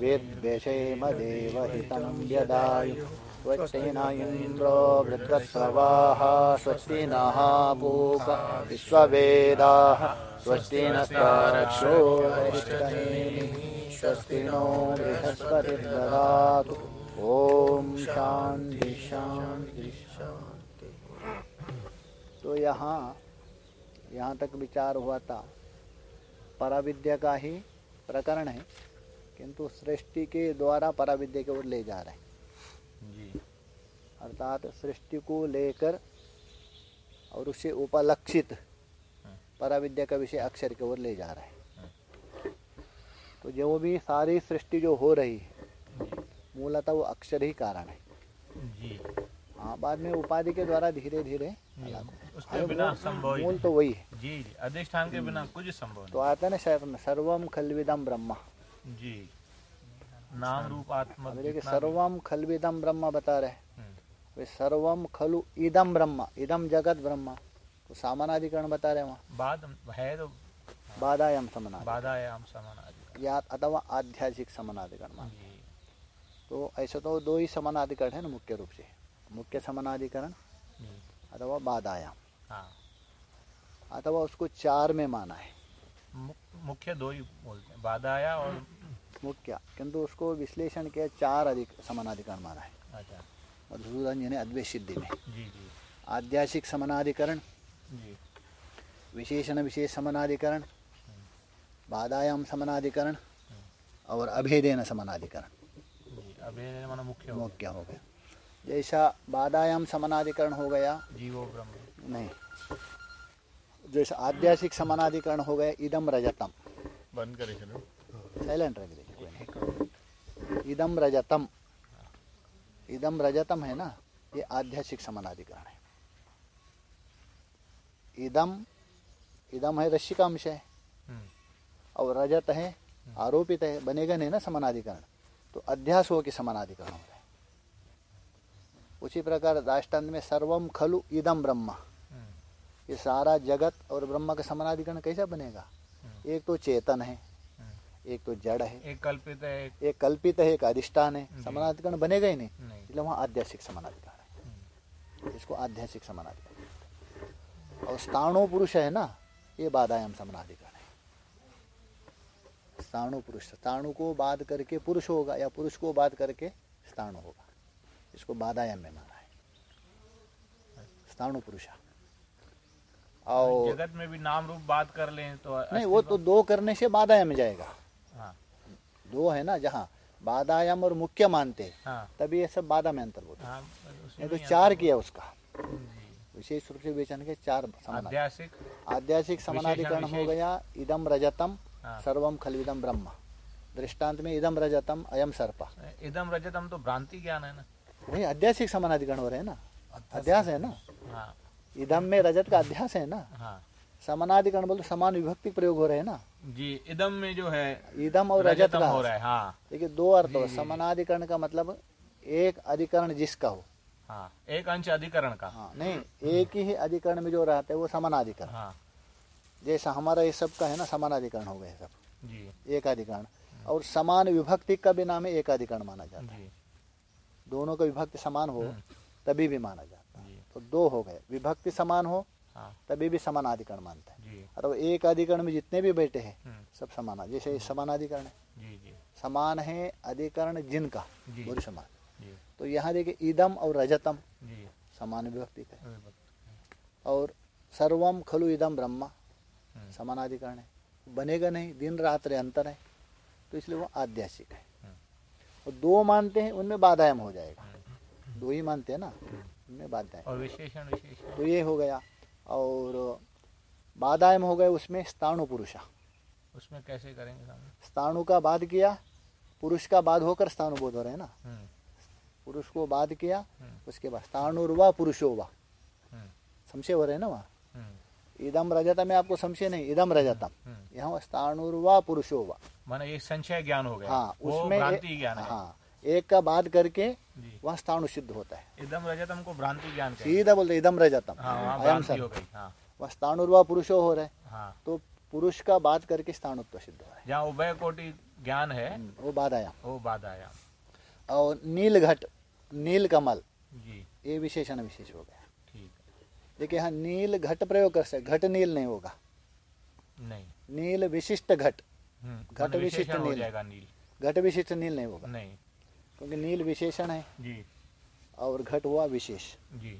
वेद्वेषेम देवहितं व्यदायु स्वस्ति न इन्द्रो वृद्धस्रवाः स्वस्ति नः पूप। विश्ववेदाः स्वस्ति नस्तारक्षो स्वस्ति नो बृहस्पतिर्ददातु। ॐ शान्ति शान्ति शान्ति। तो यहाँ यहाँ तक विचार हुआ था। पराविद्या का ही प्रकरण है। किंतु सृष्टि के द्वारा पराविद्या की ओर ले जा रहे हैं। जी। अर्थात सृष्टि को लेकर और उससे उपलक्षित पराविद्या का विषय अक्षर की ओर ले जा रहे हैं। तो जो भी सारी सृष्टि जो हो रही है मूलतः वो अक्षर ही कारण है। जी। हाँ बाद में उपाधि के द्वारा धीरे धीरे अलग उसके बिना मूल- संभव मूल तो वही है। जी अधिष्ठान के बिना कुछ संभव तो आता है ना सर्वम खलविदम ब्रह्मा। जी। नाम रूप आत्मा देखिए सर्वम खलविदम ब्रह्मा बता रहे हैं। हम्म, वे सर्वम खलु इदम ब्रह्मा इदम जगत ब्रह्मा। तो सामानाधिकरण बता रहे वहाँ। बाद है तो बाधायाम समानाधिकरण। बाधायाम समान या अथवा आध्यात्मिक समानाधिकरण मान। तो ऐसे तो दो ही समानाधिकरण है ना मुख्य रूप से। मुख्य समानाधिकरण अथवा बाधायाम। हाँ। अथवा उसको चार में माना है। मुख्य दो ही बोलते हैं। बाधाया और मुख्य किंतु उसको विश्लेषण किया चार अधिक समानाधिकरण माना है। अच्छा। मधुसूदन जी ने अद्वैत सिद्धि में। जी जी। आध्यात्मिक समानाधिकरण जी। विशेषण विशेष समानाधिकरण बाधायाम समानाधिकरण और अभेदेन समानाधिकरण। मुख्य हो मुख्य हो गया। जैसा बाधायाम समानाधिकरण हो गया गया। जीवो ब्रह्म। नहीं जैसा आध्यासिक समानाधिकरण हो गया इदम रजतम। बंद करे चलो साइलेंट रख दीजिए इदम रजतम। इदम रजतम है ना? ये आध्यासिक समानाधिकरण है। इदम इदम है रश्मि का अंश है। हम्म, और रजत है आरोपित है बनेगा नहीं ना समानाधिकरण? तो अध्यास हो के समानाधिकरण हो रहा है। उसी प्रकार दाष्टान्त में सर्वम खलु इदम ब्रह्मा। ये सारा जगत और ब्रह्मा का समानाधिकरण कैसा बनेगा? हम्म, एक तो चेतन है हम्म। एक तो जड़ है एक कल्पित है एक एक कल्पित है एक अधिष्ठान है। समानाधिकरण बनेगा ही नहीं। इसलिए वहाँ आध्यात्मिक समानाधिकरण है। इसको आध्यात्मिक समानाधिकरण। और स्थाणु पुरुष है ना ये बाधायाम समानाधिकरण है। स्थाणु पुरुष स्थाणु को बाध करके पुरुष होगा या पुरुष को बाध करके स्थाणु होगा। इसको बाधायाम में माना है। स्थाणु पुरुषा। और जगत में भी नाम रूप बात कर लें तो नहीं वो तो दो करने से बाधायाम में जाएगा। हाँ। दो है ना जहाँ बाधायाम और मुख्य मानते हैं, हाँ तभी ये सब बाधा में अंतर होता है। हाँ नहीं तो चार किया उसका। विशेष रूप से विवेचन के चार आध्यासिक आध्यात्मिक समानाधिकरण हो गया इदम रजतम हाँ। सर्वम खलविदम ब्रह्म। दृष्टांत में इदम रजतम अयम सर्प। इदम रजतम तो भ्रांति ज्ञान है ना। वही आध्यात्मिक समानाधिकरण हो रहे हैं ना। अध्यास है ना। हाँ। इदम में रजत का अध्यास है ना? हाँ। समानाधिकरण बोलते समान विभक्ति प्रयोग हो रहे हैं ना? जी इदम में जो है इदम और रजत का। हो रहा है हाँ। देखिए दो अर्थ हो समानाधिकरण का मतलब एक अधिकरण जिसका हो। हाँ एक अंश अधिकरण का। हाँ नहीं एक ही अधिकरण में जो रहता है वो समानाधिकरण। हाँ। जैसा हमारा ये सब का है ना समानाधिकरण हो गए सब। जी। एक अधिकरण। और समान विभक्ति का भी नाम है एक अधिकरण माना जाता है। दोनों का विभक्ति समान हो हम्म। तभी भी माना जाता है। तो दो हो गए। विभक्ति समान हो हाँ। तभी भी समानाधिकरण मानते हैं। और एक अधिकरण में जितने भी बैठे हैं हम्म, सब समान जैसे ये समानाधिकरण है। जी जी। समान है अधिकरण जिनका। बुरी समान। तो यहाँ देखिए इदम और रजतम समान विभक्ति का है और सर्वम खलु इदम ब्रह्मा हम्म, समानाधिकरण है। बनेगा नहीं दिन रात्रि अंतर है। तो इसलिए वो आध्यासिक है। हम्म, और दो मानते हैं उनमें बाधायाम हो जाएगा। दो ही मानते हैं ना। उनमें बाधाएँ और विशेषण विशेषण। तो ये हो गया। और बाधायाम हो गए उसमें स्थाणु पुरुषा। उसमें कैसे करेंगे स्थाणु का बाद किया पुरुष का बाद होकर स्थाणु बोध हो रहे हैं ना? हम्म, पुरुष को बाद किया हम्म, उसके बाद स्थाणुर्वा पुरुषो वा। हम्म, संशय हो रहे हैं ना वहाँ? इदम रजतम में आपको संशय नहीं इदम रजतम हम्म। यहाँ स्थाणुर्वा पुरुषो वा। माना ये संशय ज्ञान हो गया। हाँ उसमें ज्ञान हाँ एक का बाद करके वहाँ स्थाणु सिद्ध होता है। इदम रजतम को भ्रांति ज्ञान सीधा बोलते इदम रजतम। हाँ अयम सर हो वहाँ स्थाणुर्वा पुरुषो हो रहे हाँ। तो पुरुष का बात करके स्थानुत्व सिद्ध हो रहा है। जहाँ उभय कोटि ज्ञान है वो बाधायाम वो बाधायाम और नील घट नील कमल जी। ये विशेषण विशेष हो गया। ठीक। है देखिए यहाँ नील घट प्रयोग कर सकते घट नील नहीं होगा। नहीं। नील विशिष्ट घट हम्म, घट विशिष्ट नील। जाएगा नील। घट विशिष्ट नील नहीं होगा। नहीं। क्योंकि नील विशेषण है। जी। और घट हुआ विशेष। जी।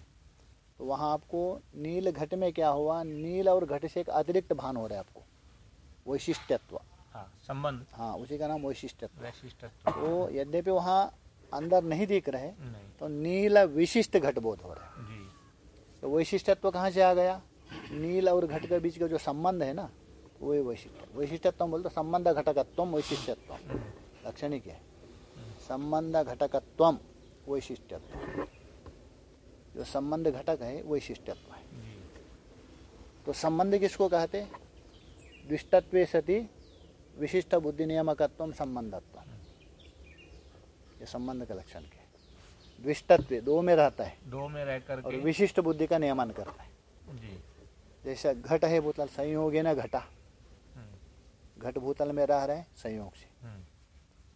तो वहाँ आपको नील घट में क्या हुआ? नील और घट से एक अतिरिक्त भान हो रहा है आपको। वैशिष्टत्व हाँ संबंध। हाँ उसी का नाम वैशिष्ट्यत्व। वैशिष्ट तो यद्यपि वहाँ अंदर नहीं दिख रहे नहीं। तो नील विशिष्ट घट बोध हो रहा है। जी। तो वैशिष्टत्व कहाँ से आ गया? नील और घट के बीच का जो संबंध है ना वही वैशिष्ट वैशिष्टत्व बोलते संबंध घटकत्व वैशिष्टत्व लक्षण ही क्या है। संबंध घटकत्व वैशिष्ट्यत्व। जो संबंध घटक है वैशिष्ट्यत्व है। तो संबंध किसको कहते द्विष्टत्व सती विशिष्ट बुद्धि नियामकत्व संबंधत्व ये संबंध का लक्षण के है? द्विष्टत्व दो में रहता है। दो में रह और विशिष्ट बुद्धि का नियमन करता है। जी। जैसा घट है भूतल संयोग है ना घटा। हम्म, घट भूतल में रह रहे संयोग से। हम्म,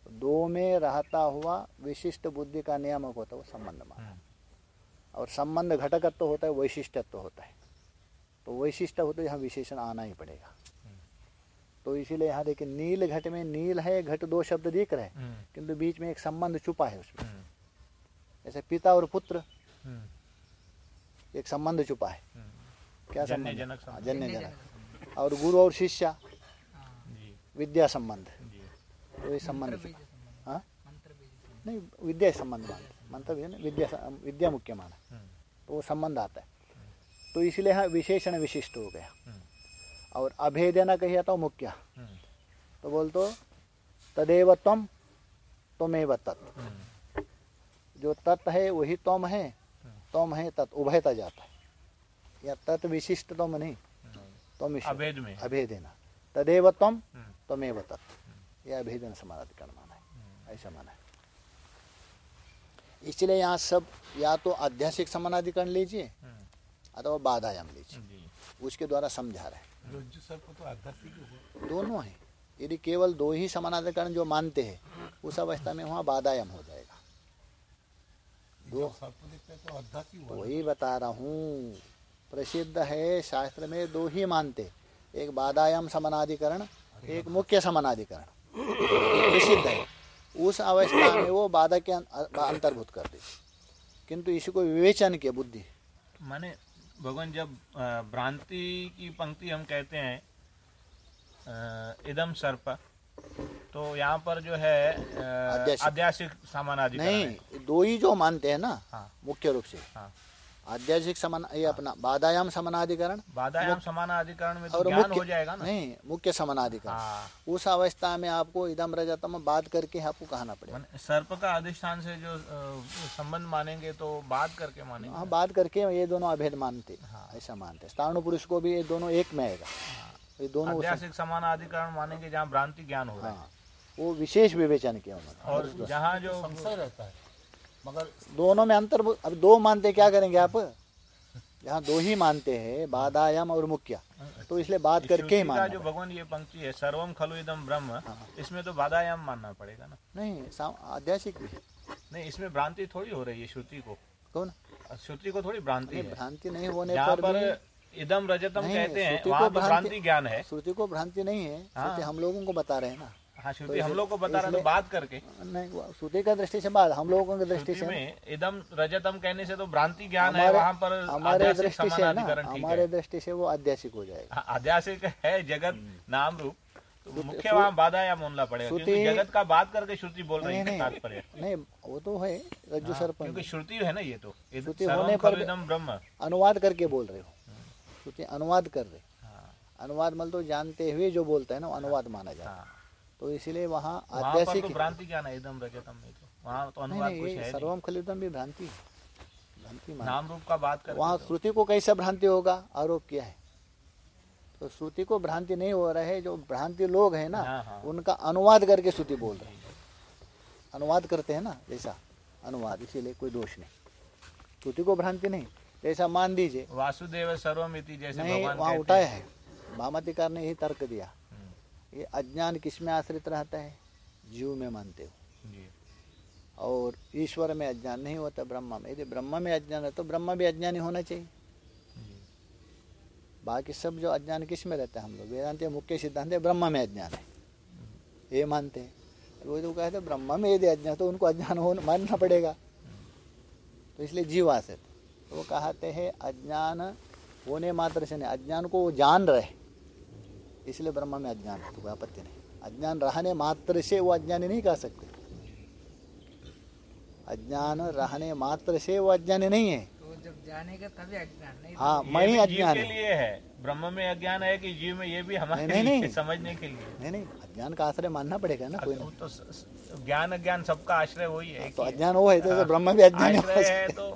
दो में रहता हुआ विशिष्ट बुद्धि का नियामक होता है वो संबंध माना हम्म, और संबंध घटकत्व तो होता है वैशिष्ट्यत्व होता है। तो वैशिष्ट होता है यहाँ विशेषण आना ही पड़ेगा। तो इसीलिए यहाँ देखिए नील घट में नील है घट दो शब्द दिख रहे हैं हम्म, किंतु बीच में एक संबंध छुपा है उसमें। हम्म, जैसे पिता और पुत्र एक संबंध छुपा है। क्या हाँ, संबंध। जन्य जनक और गुरु और शिष्य विद्या संबंध। संबंध हाँ नहीं विद्या संबंध मानते मंत्र भी है विद्या विद्या मुख्य माना तो वो संबंध आता है तो इसलिए यहाँ विशेषण विशिष्ट हो गया और अभेदन कहिए तो मुख्य तो बोल तो तदेव तम त्वमेव तत् जो तत् है वही तम है तम है तत् उभयता जाता है या तत् विशिष्ट तम नहीं। तम अभेद में अभेदेन तदेव तम हम्म, त्वमेव तत् यह अभेदन समानाधिकरण माना है। ऐसा माना है। इसलिए यहाँ सब या तो आध्यासिक समानाधिकरण लीजिए हम्म, अथवा बाधायाम लीजिए। उसके द्वारा समझा रहे हैं। तो दोनों हैं। यदि केवल दो ही समानाधिकरण जो मानते हैं उस अवस्था में वहाँ बाधायाम हो जाएगा। हैं तो वही बता रहा हूँ। प्रसिद्ध है शास्त्र में दो ही मानते एक बाधायाम समानाधिकरण एक मुख्य समानाधिकरण। प्रसिद्ध है। उस अवस्था में वो बाधा के अं- अंतर्भूत कर दे। किंतु इसको विवेचन के बुद्धि। माने भगवान जब भ्रांति की पंक्ति हम कहते हैं इदम सर्प तो यहाँ पर जो है आध्यासिक। समानाधिकरण है। नहीं दो ही जो मानते हैं ना हाँ। मुख्य रूप से। हाँ। आध्यात्मिक समान ये अपना बाधायाम समानाधिकरण बाधायाम समानाधिकरण में तो और ज्ञान हो जाएगा ना। नहीं मुख्य समानाधिकरण। हाँ। उस अवस्था में आपको इदम रजतम बात करके आपको कहना पड़ेगा। सर्प का अधिष्ठान से जो संबंध मानेंगे तो बात करके मानेंगे। हाँ बात करके ये दोनों अभेद मानते हाँ। ऐसा मानते। स्थानु पुरुष को भी ये दोनों एक में आएगा। ये दोनों समानाधिकरण मानेंगे जहाँ भ्रांति ज्ञान हो रहा है। हाँ। वो विशेष विवेचन किया उन्होंने और जहाँ जो संशय रहता है। मगर दोनों में अंतर अब दो मानते क्या करेंगे आप? यहाँ दो ही मानते हैं बाधायाम और मुख्य। तो इसलिए बात करके ही मानना जो भगवान ये पंक्ति है सर्वम खलु इदम ब्रह्म हाँ। इसमें तो बाधायाम मानना पड़ेगा ना। नहीं आध्यासिक भी। नहीं इसमें भ्रांति थोड़ी हो रही है श्रुति को। कौन? श्रुति को थोड़ी भ्रांति भ्रांति नहीं होने पर पर इदम रजतम कहते हैं वहाँ तो भ्रांति- भ्रांति ज्ञान है। श्रुति को भ्रांति नहीं है हाँ। हम लोगों को बता रहे हैं ना। हाँ श्रुति तो हम लोग को बता रहा है तो बात करके। नहीं श्रुति का दृष्टि से बात हम लोगों की दृष्टि से। में इदम रजतम कहने से तो भ्रांति ज्ञान है हमारे वहाँ पर हमारे दृष्टि से ना हमारे दृष्टि से वो आध्यासिक हो जाएगा। हाँ, आध्यासिक है जगत हम्म। नाम रूप। तो मुख्य श्रु- वहाँ बाधायाम होना पड़ेगा क्योंकि जगत का बात करके श्रुति बोल रही है नहीं तात्पर्य। नहीं वो तो है रज्जु हाँ, सर्प क्योंकि श्रुति है ना ये तो। तो श्रुति होने पर ब्रह्म। अनुवाद करके बोल रहे हो। श्रुति अनुवाद कर रहे। हाँ, अनुवाद मतलब तो जानते हुए जो बोलता है ना अनुवाद माना जाता है। हाँ। तो इसीलिए वहाँ वहाँ तो भ्रांति क्या ना एकदम रजतम में तो। वहाँ तो अनुवाद कुछ है सर्वम खलिदम भी भ्रांति भ्रांति नाम रूप का बात कर वहाँ श्रुति को कैसा भ्रांति होगा आरोप किया है। तो श्रुति को भ्रांति नहीं हो रहा है जो भ्रांति लोग हैं ना हाँ, हाँ। उनका अनुवाद करके श्रुति बोल रहे हैं। अनुवाद करते हैं ना जैसा अनुवाद इसीलिए कोई दोष नहीं। श्रुति को भ्रांति नहीं जैसा मान दीजिए वासुदेव सर्वमिति जैसे नहीं वहाँ उठाया है। भामतिकार ने यही तर्क दिया। ये अज्ञान किसमें आश्रित रहता है? जीव में मानते हो। जी। और ईश्वर में अज्ञान नहीं होता ब्रह्मा में। यदि ब्रह्मा में अज्ञान है तो ब्रह्मा भी अज्ञानी होना चाहिए। बाकी सब जो अज्ञान किसमें रहता है हम लोग? वेदांत मुख्य सिद्धांत है ब्रह्मा में अज्ञान है। ये मानते हैं। वो जो कहते हैं ब्रह्मा में यदि अज्ञान तो उनको अज्ञान हो मानना पड़ेगा। तो इसलिए जीव आश्रित। तो वो कहते हैं अज्ञान होने मात्र से नहीं अज्ञान को वो जान रहे। इसलिए ब्रह्मा में अज्ञान है तो कोई आपत्ति नहीं। अज्ञान रहने मात्र से वो अज्ञानी नहीं कह सकते। अज्ञान रहने मात्र से वो अज्ञानी नहीं है। तो जब जानेगा तभी अज्ञान नहीं हाँ मैं ही अज्ञान के है। लिए है। ब्रह्म में अज्ञान है कि जीव में ये भी हमारे नहीं, नहीं, नहीं। समझने के लिए। नहीं नहीं अज्ञान का आश्रय मानना पड़ेगा ना कोई तो ज्ञान अज्ञान सबका आश्रय वही है तो अज्ञान वो है तो ब्रह्म भी अज्ञानी हो तो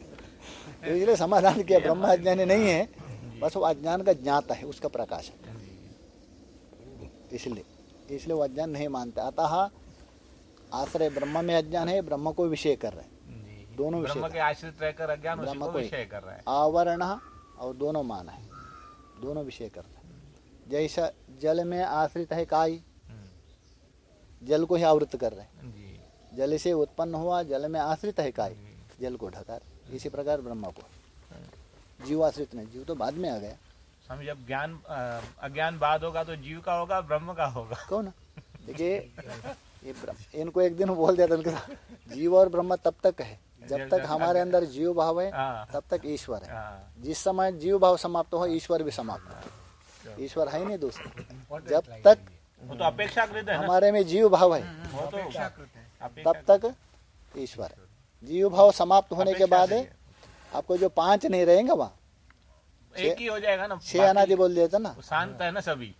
तो इसलिए समाधान किया ब्रह्म अज्ञानी नहीं है। बस वो अज्ञान का ज्ञाता है उसका प्रकाश है। इसलिए इसलिए वो अज्ञान नहीं मानते। अतः आश्रय ब्रह्म में अज्ञान है ब्रह्म को विषय कर रहे हैं। दोनों विषय ब्रह्म के आश्रित रहकर अज्ञान ब्रह्म को विषय कर रहा है। आवरण और दोनों मान है। दोनों विषय करते हैं। जैसा जल में आश्रित है काई हम्म, जल को ही आवृत कर रहे हैं। जल से उत्पन्न हुआ जल में आश्रित है काय जल को ढका इसी प्रकार ब्रह्म को। जीव आश्रित नहीं जीव तो बाद में आ गया। स्वामी जब ज्ञान अज्ञान बाद होगा तो जीव का होगा ब्रह्म का होगा। कौन? देखिए ये इनको एक दिन बोल दिया था उनके साथ जीव और ब्रह्म तब तक है जब तक हमारे अंदर जीव भाव है हाँ। तब तक ईश्वर है। हाँ, जिस समय जीव भाव समाप्त हो ईश्वर भी समाप्त हो। ईश्वर है ही नहीं दूसरा। जब तक वो तो अपेक्षाकृत है ना? हमारे में जीव भाव है वो तो है। तब तक ईश्वर है। जीव भाव समाप्त होने के बाद आपको जो पाँच नहीं रहेंगे वहाँ एक ही हो जाएगा ना। छह अनादि बोल दिया था ना। शांत है ना सभी।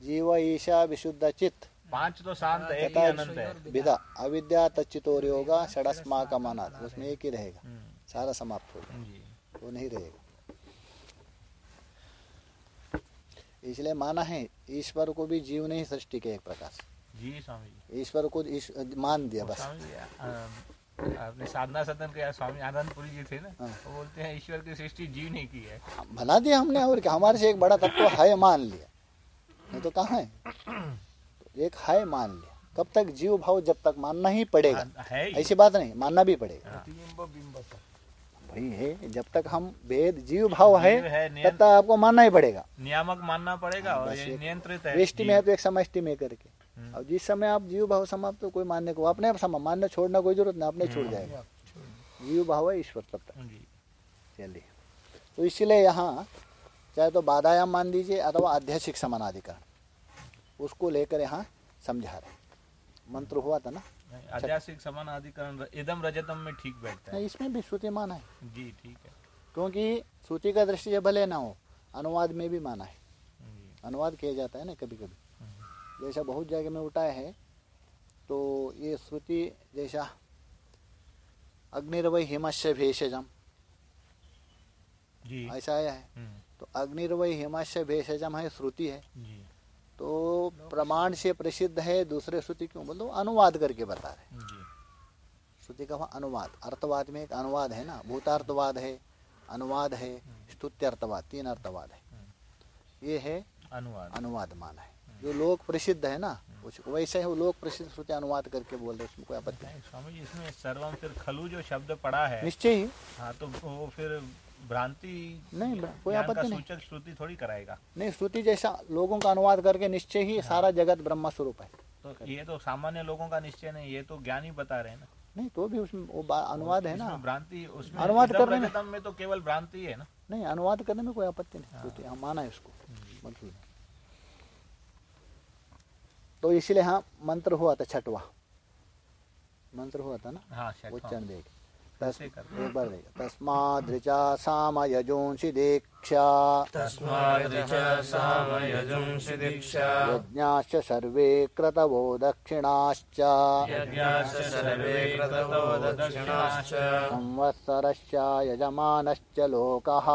जीव ईशा विशुद्ध चित्त। पाँच तो शांत है एक ही अनंत है। विदा अविद्या तच्चितोर योगा षडस्मा का माना उसमें एक ही रहेगा। हम्म, सारा समाप्त होगा वो नहीं रहेगा। इसलिए माना है ईश्वर को भी जीव नहीं सृष्टि के एक प्रकार से। जी स्वामी ईश्वर को मान दिया बस। अ, आपने साधना सदन के स्वामी आनंदपुरी जी थे ना हाँ। वो बोलते हैं ईश्वर की सृष्टि जीव ने की है। बना दिया हमने और क्या हमारे से एक बड़ा तत्व है मान लिया। नहीं तो कहाँ है? तो एक है मान लिया। कब तक जीव भाव जब तक मानना ही पड़ेगा। ऐसी बात नहीं मानना भी पड़ेगा। हाँ। वही है जब तक हम वेद जीव भाव है है, तब तक आपको मानना ही पड़ेगा। नियामक मानना पड़ेगा और ये नियंत्रित है। में है तो एक समष्टि में करके। हम्म। और जिस समय आप जीव भाव समाप्त हो कोई मानने को अपने आप समा मानने छोड़ना कोई ज़रूरत नहीं अपने छोड़ जाएगा। जीव भाव है ईश्वर तब तक चलिए। तो इसलिए यहाँ चाहे तो बाधायाम मान लीजिए अथवा अध्यक्षिक समानाधिकरण उसको लेकर यहाँ समझा रहे मंत्र हुआ था ना? नहीं, आध्यात्मिक समान अधिकरण इदम रजतम में ठीक बैठता है। इसमें भी श्रुति माना है। जी ठीक है। क्योंकि श्रुति का दृष्टि भले ना हो अनुवाद में भी माना है। अनुवाद किया जाता है ना कभी कभी जैसा बहुत जगह में उठाया है तो ये श्रुति जैसा अग्निर्वय हिमस्य भेषजम। ऐसा आया है। हम्म, तो अग्निर्वय हिमस्य भेषजम है श्रुति है। जी। तो प्रमाण से प्रसिद्ध है दूसरे श्रुति क्यों? बोल दो अनुवाद करके बता रहे श्रुति का वहाँ अनुवाद अर्थवाद में एक अनुवाद है ना? भूतार्थवाद है अनुवाद है स्तुत्यर्थवाद तीन अर्थवाद है। ये है अनुवाद। अनुवाद माना है। जो लोक प्रसिद्ध है ना कुछ वैसे है वो लोक प्रसिद्ध श्रुति अनुवाद करके बोल रहे उसमें कोई आपत्ति नहीं। स्वामी जी इसमें सर्वम फिर खलु जो शब्द पड़ा है। निश्चय ही। हाँ तो वो फिर भ्रांति नहीं, कोई आपत्ति नहीं। सूचक श्रुति थोड़ी कराएगा। नहीं श्रुति जैसा लोगों का अनुवाद करके निश्चय ही सारा जगत ब्रह्म स्वरूप है। तो ये तो सामान्य लोगों का निश्चय नहीं ये तो ज्ञानी बता रहे हैं ना। नहीं तो भी उसमें वो अनुवाद है ना। भ्रांति उसमें अनुवाद करने में- तो केवल भ्रांति है ना। नहीं अनुवाद करने में कोई आपत्ति नहीं श्रुति हम माना है उसको। मतलब। तो इसलिए हाँ मंत्र हुआ था छठवा। मंत्र हुआ था ना? हाँ। उच्चारण देख। एक बार तस्मादृचा सामयजोंसि दीक्षा। तस्मादृच सामयजुंसि दीक्षा। यज्ञाश्च सर्वे क्रतवो दक्षिणाश्च। यज्ञाश्च सर्वे क्रतवो दक्षिणाश्च। संवत्सरश्च यजमानश्च लोकः।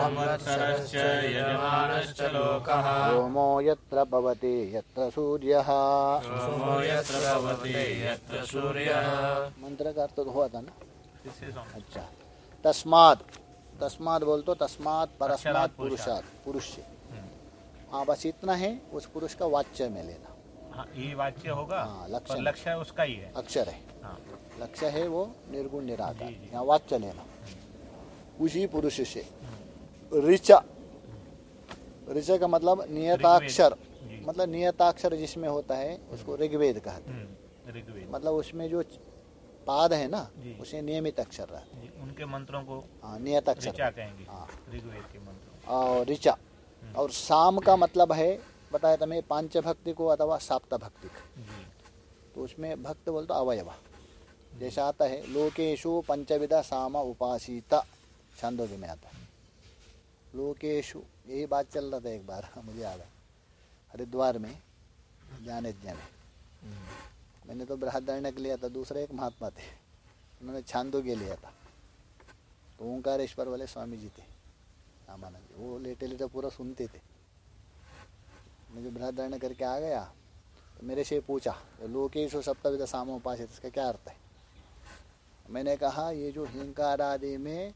संवत्सरश्च यजमानश्च लोकः। सोमो यत्र भवति यत्र सूर्यः। सोमो यत्र भवति यत्र सूर्यः। मंत्र का अर्थ तो हुआ था ना? अच्छा। तस्माद। तस्माद बोल तो तस्मात परस्मात पुरुषात। पुरुष से हाँ बस इतना है उस पुरुष का वाच्य में लेना। हाँ ये वाच्य होगा हाँ, लक्ष्य लक्ष्य उसका ही है। अक्षर है। हाँ। लक्ष्य है वो निर्गुण निराकार। यहाँ वाच्य लेना। उसी पुरुष से। ऋचा। ऋचा का मतलब नियताक्षर। मतलब नियताक्षर जिसमें होता है उसको ऋग्वेद कहते हैं। हम्म, मतलब उसमें जो पाद है ना उसे नियमित अक्षर रहता है। उनके मंत्रों को हाँ नियत अक्षर। ऋचा कहेंगे। हाँ। ऋग्वेद के मंत्रों और ऋचा। और साम का मतलब है बताया मैं पाँच भक्ति को अथवा साप्त भक्ति को तो उसमें भक्त बोलते अवयव। जैसा आता है लोकेशु पंचविधा साम उपासिता छंदोग्य में आता है। लोकेशु यही बात चल रहा था एक बार मुझे याद है। हरिद्वार में ज्ञानयज्ञ में मैंने तो बृहदारण्य लिया था, दूसरे एक महात्मा थे। उन्होंने छांदोग्य लिया था। तो ओंकारेश्वर वाले स्वामी जी थे, रामानंद। जी वो लेटे लेटे पूरा सुनते थे। मैं जब बृहदारण्य करके आ गया तो मेरे से पूछा तो लोकेशु सप्तविध सामोपासित इसका क्या अर्थ है? मैंने कहा, ये जो हिंकार आदि में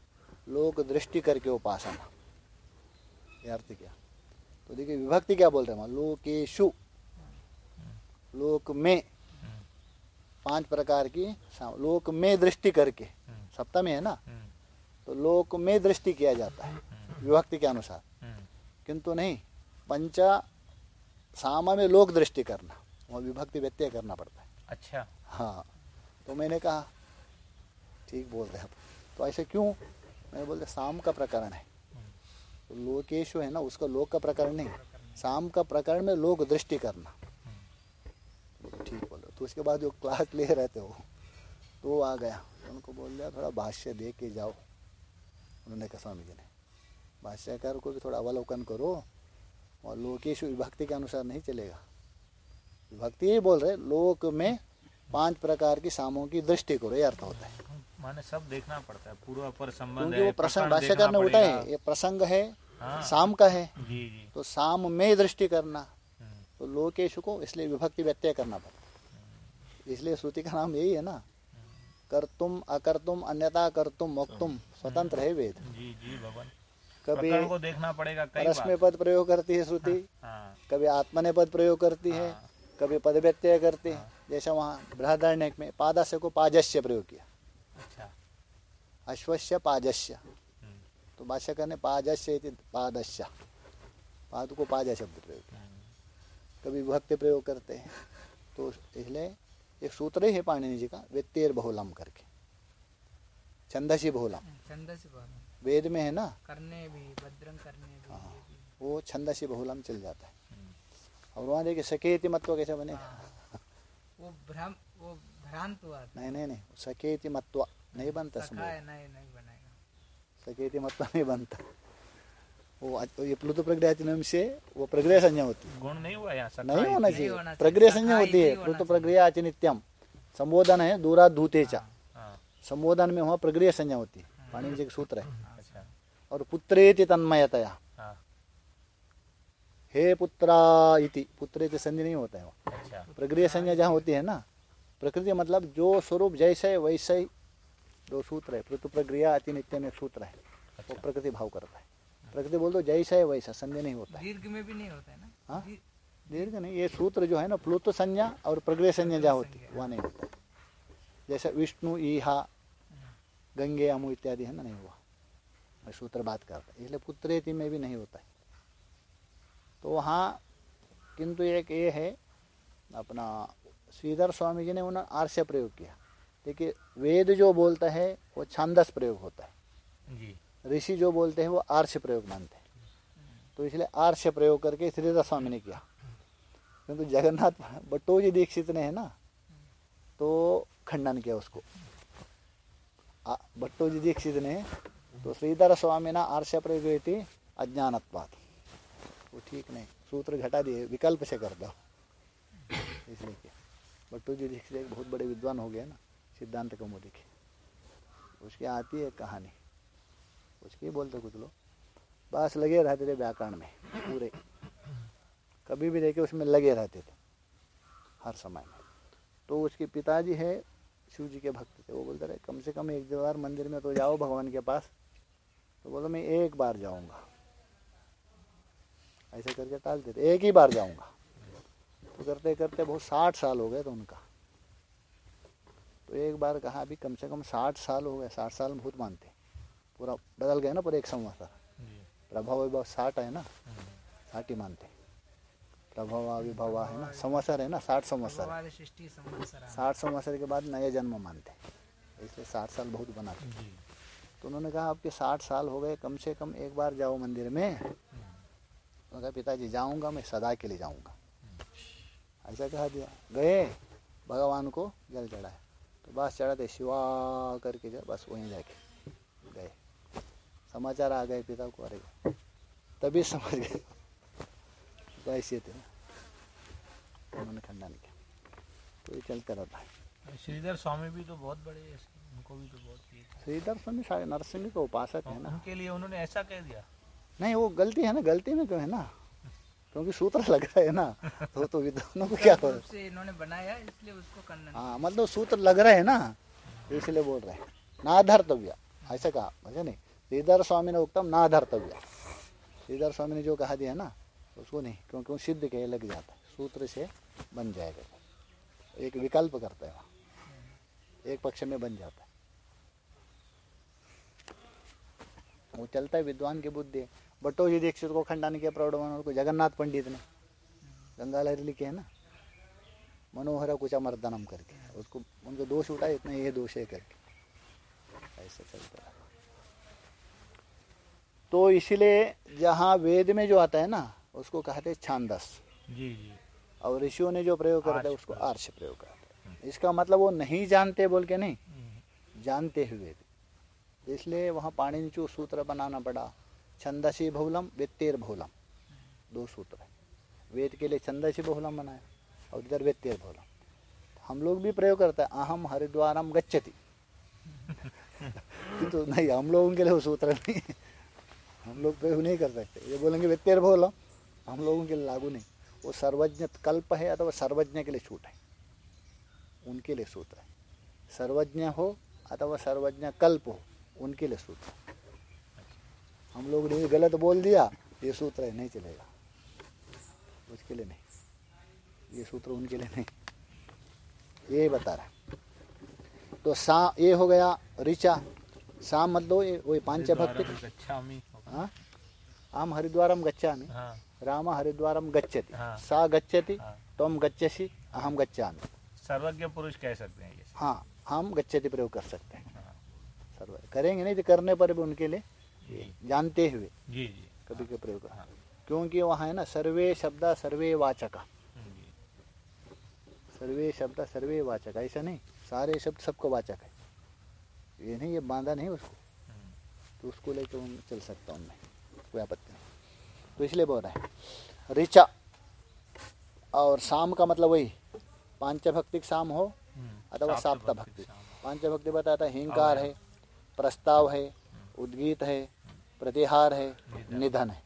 लोक दृष्टि करके उपासना। ये अर्थ क्या। तो देखिए, विभक्ति क्या बोल रहे हैं? लोकेशु। लोक में पाँच प्रकार की लोक में दृष्टि करके। सप्तमी है ना? हम्म, तो लोक में दृष्टि किया जाता है विभक्ति के अनुसार। हम्म, किंतु नहीं पंचा सामा में लोक दृष्टि करना वहाँ विभक्ति व्यत्यय करना पड़ता है। अच्छा। हाँ तो मैंने कहा ठीक बोल रहे हैं आप। तो ऐसे क्यों? मैंने बोलते साम का प्रकरण है। तो लोकेशु है ना उसका लोक का प्रकरण नहीं। साम का प्रकरण में लोक दृष्टि करना। तो उसके बाद जो क्लास ले रहे थे वो तो वो आ गया। उनको बोल दिया थोड़ा भाष्य दे के जाओ। उन्होंने कहा स्वामी जी ने भाष्यकार को भी थोड़ा अवलोकन करो और लोकेश विभक्ति के अनुसार नहीं चलेगा। विभक्ति यही बोल रहे लोक में पाँच प्रकार की सामों की दृष्टि करो ये अर्थ होता है। माने सब देखना पड़ता है पूर्व पर संबंध है प्रसंग भाष्यकार ने उठाए ये प्रसंग है हाँ। साम का है। जी जी। तो साम में दृष्टि करना। हम्म, तो लोकेशु को इसलिए विभक्ति व्यत्यय करना पड़ता इसलिए श्रुति का नाम यही है ना। कर्तुम अकर्तुम अन्यथा कर्तुम मोक्तुम स्वतंत्र है वेद। जी जी भगवान। कभी को देखना पड़ेगा कई बार। पद प्रयोग करती है श्रुति हाँ कभी आत्मने पद प्रयोग करती है हाँ। कभी पद व्यत्यय करती है। जैसे वहाँ बृहदारण्य में पादस्य को पाजस्य प्रयोग किया। अच्छा। अश्वस्य पाजस्य। हम्म, तो भाष्यकार ने पाजस्य पादस्य। पाद को पाजा शब्द प्रयोग किया। हम्म, कभी विभक्ति प्रयोग करते हैं। तो इसलिए एक सूत्र है पाणिनि जी का व्यक्तिर बहुलम करके। छंदसी बहुलम। छंदस बोलो वेद में है ना? करने भी भद्रं करने भी। हाँ। वो छंदसी बहुलम चल जाता है। हम्म, और वहाँ देखिए सकेति मत्व कैसे बनेगा हाँ। वो भ्रम वो भ्रांत हुआ नहीं नहीं नहीं सकेति मत्व नहीं बनता समझ नहीं नहीं बनेगा। सकेति मत्व नहीं बनता। वो अच- ये प्लुत प्रक्रिया से वो प्रक्रिया संज्ञा होती। है गुण नहीं हुआ यहाँ नहीं होना चाहिए। होना चाहिए। प्रक्रिया संज्ञा होती है। प्लुत प्रक्रिया अच नित्यम। संबोधन है दूरा धूतेचा हाँ संबोधन में वहाँ प्रक्रिया संज्ञा होती है। पाणिनि जी का सूत्र है। अच्छा। और पुत्रेति तन्मयतया। हाँ। हे पुत्रा इति। पुत्रेति संधि नहीं होता है वहाँ अच्छा। प्रक्रिया संज्ञा जहाँ होती है ना प्रकृति मतलब जो स्वरूप जैसे है वैसे ही दो सूत्र है पृथु प्रक्रिया अति नित्य में एक सूत्र है वो अच्छा। प्रकृति भाव करता है। प्रकृति बोल दो जैसा है वैसा संज्ञा नहीं होता दीर्घ में भी नहीं होता है ना? हाँ? दीर्घ नहीं ये सूत्र जो है ना प्लुत संज्ञा और प्रक्रिया संज्ञा जहाँ होती है वहाँ नहीं होता जैसे विष्णु ईहा गंगे अमु इत्यादि है ना नहीं हुआ। मैं सूत्र बात करता है इसलिए पुत्रेति में भी नहीं होता है। तो वहाँ किंतु एक ये है अपना श्रीधर स्वामी जी ने उन्होंने आर्ष्य प्रयोग किया। देखिए वेद जो बोलता है वो छांदस प्रयोग होता है। जी। ऋषि जो बोलते हैं वो आर्ष प्रयोग मानते हैं। तो इसलिए आर्ष प्रयोग करके श्रीधर स्वामी ने किया। किंतु जगन्नाथ बट्टोजी दीक्षित ने है ना तो खंडन किया उसको। भट्टोजी दीक्षित ने तो श्रीधर स्वामी ना आर्ष प्रयोग थी अज्ञानत्वात। वो ठीक नहीं, सूत्र घटा दिए, विकल्प से कर दो। इसलिए क्या। भट्टोजी दीक्षित एक बहुत बड़े विद्वान हो गए ना, सिद्धांत कौमुदी के उसकी आती है कहानी। उसकी बोलते कुछ लोग। बस लगे रहते थे व्याकरण में, पूरे। कभी भी देखे उसमें लगे रहते थे, हर समय में। तो उसके पिताजी है, शिव जी के भक्त थे। वो बोलते रहे, कम से कम एक दो बार मंदिर में तो जाओ भगवान के पास। तो बोलो, मैं एक बार जाऊँगा। ऐसे करके टालते थे, एक ही बार जाऊँगा। तो करते करते बहुत साठ साल हो गए तो उनका। तो एक बार कहा, अभी कम से कम साठ साल हो गए, साठ साल बहुत मानते पूरा बदल गया ना पूरा एक संवत्सर प्रभाव विभाव साठ है ना? साठ ही मानते। प्रभाव विभाव है ना? संवत्सर है ना साठ संवत्सर भगवान साठ संवत्सर के बाद नया जन्म मानते। इसलिए साठ साल बहुत बनाते तो उन्होंने कहा आपके साठ साल हो गए कम से कम एक बार जाओ मंदिर में। उन्होंने कहा पिताजी जाऊँगा मैं सदा के लिए जाऊँगा। ऐसा कहा दिया। गए भगवान को जल चढ़ाए तो बस चढ़ाते शिवा करके बस वहीं जाके। समाचार आ गए पिता को अरे तभी समझ गए। तो ऐसे थे। तो उन्होंने खंडन किया। तो ये चलता रहता है। श्रीधर स्वामी भी तो बहुत बड़े उनको भी तो बहुत श्रीधर स्वामी सारे नरसिंह के उपासक है ना। उनके लिए उन्होंने ऐसा कह दिया। नहीं वो गलती है ना गलती में क्यों है ना क्योंकि सूत्र लग रहा है ना तो तो विद्वानों को क्या इन्होंने बनाया इसलिए उसको खंडन हाँ मतलब सूत्र लग रहे हैं ना तो इसलिए बोल रहे हैं। ना आधार धर्तव्य ऐसा कहा नहीं? श्रीधर स्वामी ने उत्तम ना धर्तव्य। श्रीधर स्वामी ने जो कहा दिया ना, उसको नहीं, क्योंकि वो सिद्ध के लग जाता है। सूत्र से बन जाएगा। एक विकल्प करता है एक पक्ष में बन जाता है। वो चलता है विद्वान की बुद्धि। है भट्टोजी दीक्षित को खंडन किया प्रौढ़ को, जगन्नाथ पंडित ने। गंगा लहरी लिखे है ना। मनोहर कुचा मर्दनम करके। उसको, उनको दोष उठाए, इतना ये दोष है करके। ऐसा चलता रहा तो इसलिए जहाँ वेद में जो आता है ना उसको कहते हैं छांदस। जी जी। और ऋषियों ने जो प्रयोग करते हैं उसको आर्ष प्रयोग करते हैं। इसका मतलब वो नहीं जानते बोल के नहीं जानते हुए वेद। इसलिए वहाँ पाणिनि चू सूत्र बनाना पड़ा। छंदसी बहुलम व्यक्तिर बहुलम। दो सूत्र है। वेद के लिए छंदसी बहुलम बनाया और इधर व्यक्तिर बहुलम। हम लोग भी प्रयोग करते हैं अहम हरिद्वारम गच्छति। तो नहीं हम लोगों के लिए वो सूत्र नहीं है। हम लोग प्रयोग नहीं कर सकते। ये बोलेंगे व्यक्तिर बहुलम हम लोगों के लिए लागू नहीं। वो सर्वज्ञ कल्प है अथवा सर्वज्ञ के लिए छूट है। उनके लिए सूत्र है। सर्वज्ञ हो अथवा सर्वज्ञ कल्प हो उनके लिए सूत्र हम लोग ने गलत बोल दिया ये सूत्र है नहीं चलेगा। उसके लिए नहीं। ये सूत्र उनके लिए नहीं। ये बता रहा तो सा ये हो गया ऋचा। सा मतलब ये वही पाँच भक्ति। आम हरिद्वारम गच्छामि। हाँ। राम हरिद्वारम गच्छति। हाँ। सा गच्छति हाँ। तुम गच्छसि अहम गच्छामि। सर्वज्ञ पुरुष कह सकते हैं ये। हाँ हम गच्छति प्रयोग कर सकते हैं। हाँ। सर्व करेंगे नहीं तो करने पर भी उनके लिए जानते हुए जी जी। कभी के प्रयोग हाँ। क्योंकि वहाँ है ना सर्वे शब्द सर्वे वाचक। सर्वे शब्द सर्वे वाचक ऐसा नहीं। सारे शब्द सबको वाचक है। ये नहीं ये बांधा नहीं उसको। तो उसको लेकर उन चल सकता हूँ मैं कोई आपत्ति नहीं। तो इसलिए बोल रहे हैं ऋचा और शाम का मतलब वही पांचभक्तिक शाम हो हम्म, अथवा साप्त भक्ति। पांचभक्ति बताता है हिंकार है प्रस्ताव है उद्गीत है प्रतिहार है निधन। है।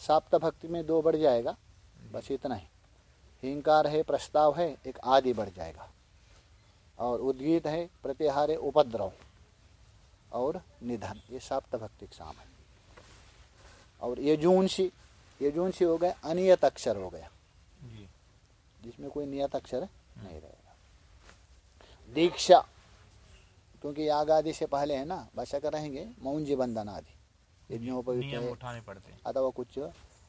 साप्त भक्ति में दो बढ़ जाएगा बस इतना ही। हिंकार है प्रस्ताव है एक आदि बढ़ जाएगा। और उद्गीत है प्रतिहार है उपद्रव। और निधन ये साप्त भक्ति शाम है। और यजूंशी यजूंशी हो गया अनियत अक्षर हो गया। जिसमें कोई नियत अक्षर नहीं रहेगा। दीक्षा क्योंकि याग आदि से पहले है ना भाषा रहेंगे मौंजी बंधन आदि। अथवा कुछ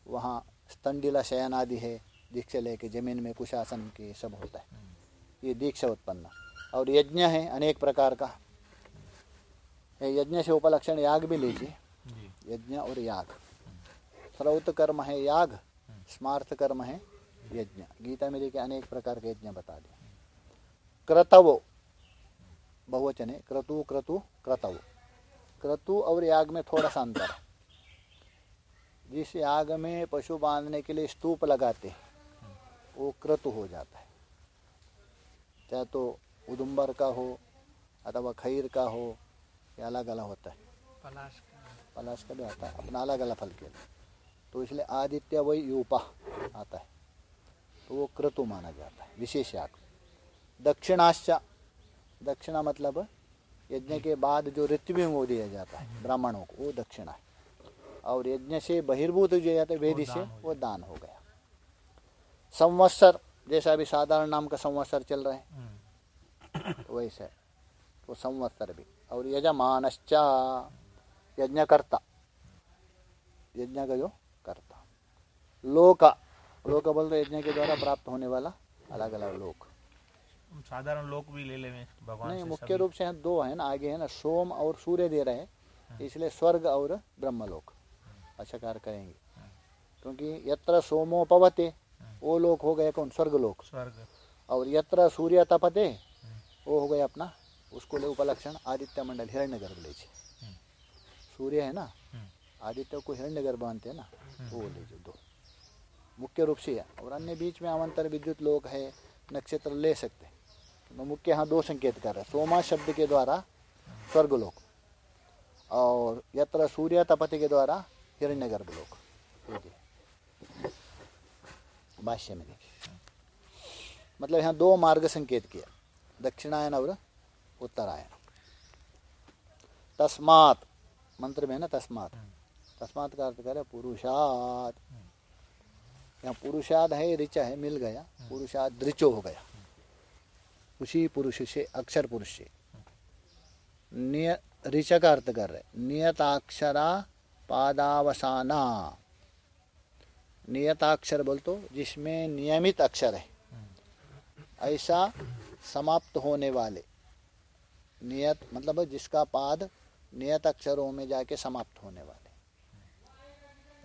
वहाँ स्तंडिला शयन आदि है दीक्षा लेके ज़मीन में कुशासन के सब होता है। ये दीक्षा उत्पन्न। और यज्ञ है अनेक प्रकार का। यज्ञ से उपलक्षण याग भी लीजिए। यज्ञ और याग। श्रौत कर्म है याग स्मार्थ कर्म है यज्ञ। गीता में देखिए अनेक प्रकार के यज्ञ बता दिए। क्रतवो। बहुवचन है क्रतु क्रतु क्रतव। क्रतु और याग में थोड़ा सा अंतर है। जिस याग में पशु बांधने के लिए स्तूप लगाते हैं वो क्रतु हो जाता है। चाहे तो उदुम्बर का हो अथवा खैर का हो या अलग अलग होता है। पलाश का। पलाश का भी आता है अपना अलग अलग फल के लिए। तो इसलिए आदित्य वही यूपा आता है। तो वो क्रतु माना जाता है विशेष याग दक्षिणाश्चा दक्षिणा मतलब यज्ञ के बाद जो ऋतु वो दिया जाता है ब्राह्मणों को वो दक्षिणा है। और यज्ञ से बहिर्भूत जो जाता है वेदी से वो दान हो गया। संवत्सर जैसा अभी साधारण नाम का संवत्सर चल रहा है। हम्म, तो वैसे वो संवत्सर भी। और यजमानश्चा यज्ञकर्ता। यज्ञ का जो कर्ता लोक। लोक बोलते यज्ञ के द्वारा प्राप्त होने वाला अलग अलग लोक साधारण लोक भी ले लेवे भगवान नहीं मुख्य रूप से यहाँ दो है ना आगे है ना सोम और सूर्य दे रहे हैं। इसलिए स्वर्ग और ब्रह्मलोक। अच्छा कार्य करेंगे। क्योंकि यत्र सोमो पवते वो लोक हो गए कौन? स्वर्ग लोक स्वर्ग। और यत्र सूर्य तपते वो हो गया अपना उसको ले उपलक्षण आदित्य मंडल हिरण्य गर्भ लीजिए हम्म। सूर्य है ना? हम्म, आदित्य को हिरण्य गर्भ मानते हैं ना? वो लीजिए दो। मुख्य रूप से है। और अन्य बीच में अवंतर विद्युत लोक है नक्षत्र ले सकते हैं। तो मुख्य यहाँ दो संकेत कर रहे हैं। सोमा शब्द के द्वारा स्वर्गलोक और यत्र सूर्य तपति के द्वारा हिरण्य गर्भ लोक भाष्य में देखिए। मतलब यहाँ दो मार्ग संकेत किया। दक्षिणायन और उत्तरायण तस्मात, मंत्र में ना तस्मात? तस्मात का अर्थ करे पुरुषात। यहाँ पुरुषाद है, ऋचा है, मिल गया। पुरुषाद दृचो हो गया। उसी पुरुष से, अक्षर पुरुष से। निय, ऋचा का अर्थ कर रहे नियताक्षरा पादावसाना। नियताक्षर बोल तो जिसमें नियमित अक्षर है। ऐसा समाप्त होने वाले। नियत मतलब जिसका पाद नियत अक्षरों में जाके समाप्त होने वाले।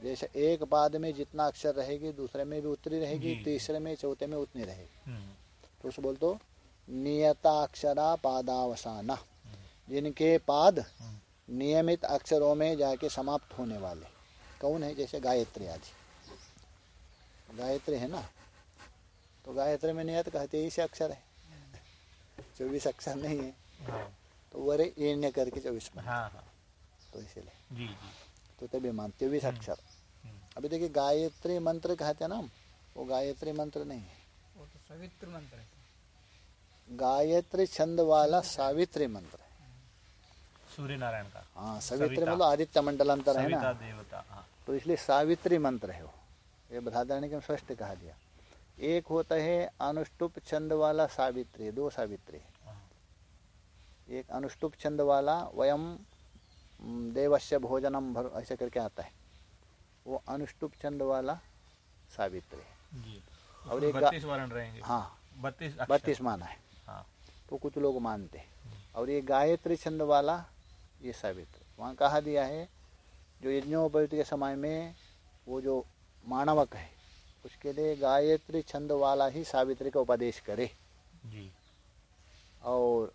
जैसे एक पाद में जितना अक्षर रहेगी दूसरे में भी उतनी रहेगी तीसरे में चौथे में उतनी रहेगी। हम्म, तो उसे बोल तो नियताक्षरा पादावसाना। जिनके पाद नियमित अक्षरों में जाके समाप्त होने वाले। कौन है? जैसे गायत्री आदि। गायत्री है ना? तो गायत्री में नियत कहते ही से अक्षर है। चौबीस अक्षर नहीं है। हाँ। तो वरे एण्य करके चौबीस बने हाँ हाँ। तो इसीलिए। जी जी। तो तभी मान चौबीस अक्षर हम्म, अभी देखिए गायत्री मंत्र कहते हैं ना वो गायत्री मंत्र नहीं है। वो तो सवित्र मंत्र है। गायत्री छंद वाला सावित्री मंत्र है। सूर्य नारायण का। हाँ सवित्री सविता। मतलब आदित्य मंडलांतर है ना। देवता हाँ। तो इसलिए सावित्री मंत्र है वो। ये बृहदारण्य के स्पष्ट कहा दिया। एक होता है अनुष्टुप छंद वाला सावित्री दो सावित्री है। एक अनुष्टुप छंद वाला वयम देवस्य भोजनम भर ऐसे करके आता है। वो अनुष्टुप छंद वाला सावित्री है। जी। और एक बत्तीस वर्ण रहेंगे। हाँ। बत्तीस। बत्तीस माना है। हाँ। तो कुछ लोग मानते हैं। और ये गायत्री छंद वाला ये सावित्री। वहाँ कहा दिया है जो यज्ञोपयुक्त के समय में वो जो मानवक है उसके लिए गायत्री छंद वाला ही सावित्री का उपदेश करे। जी। और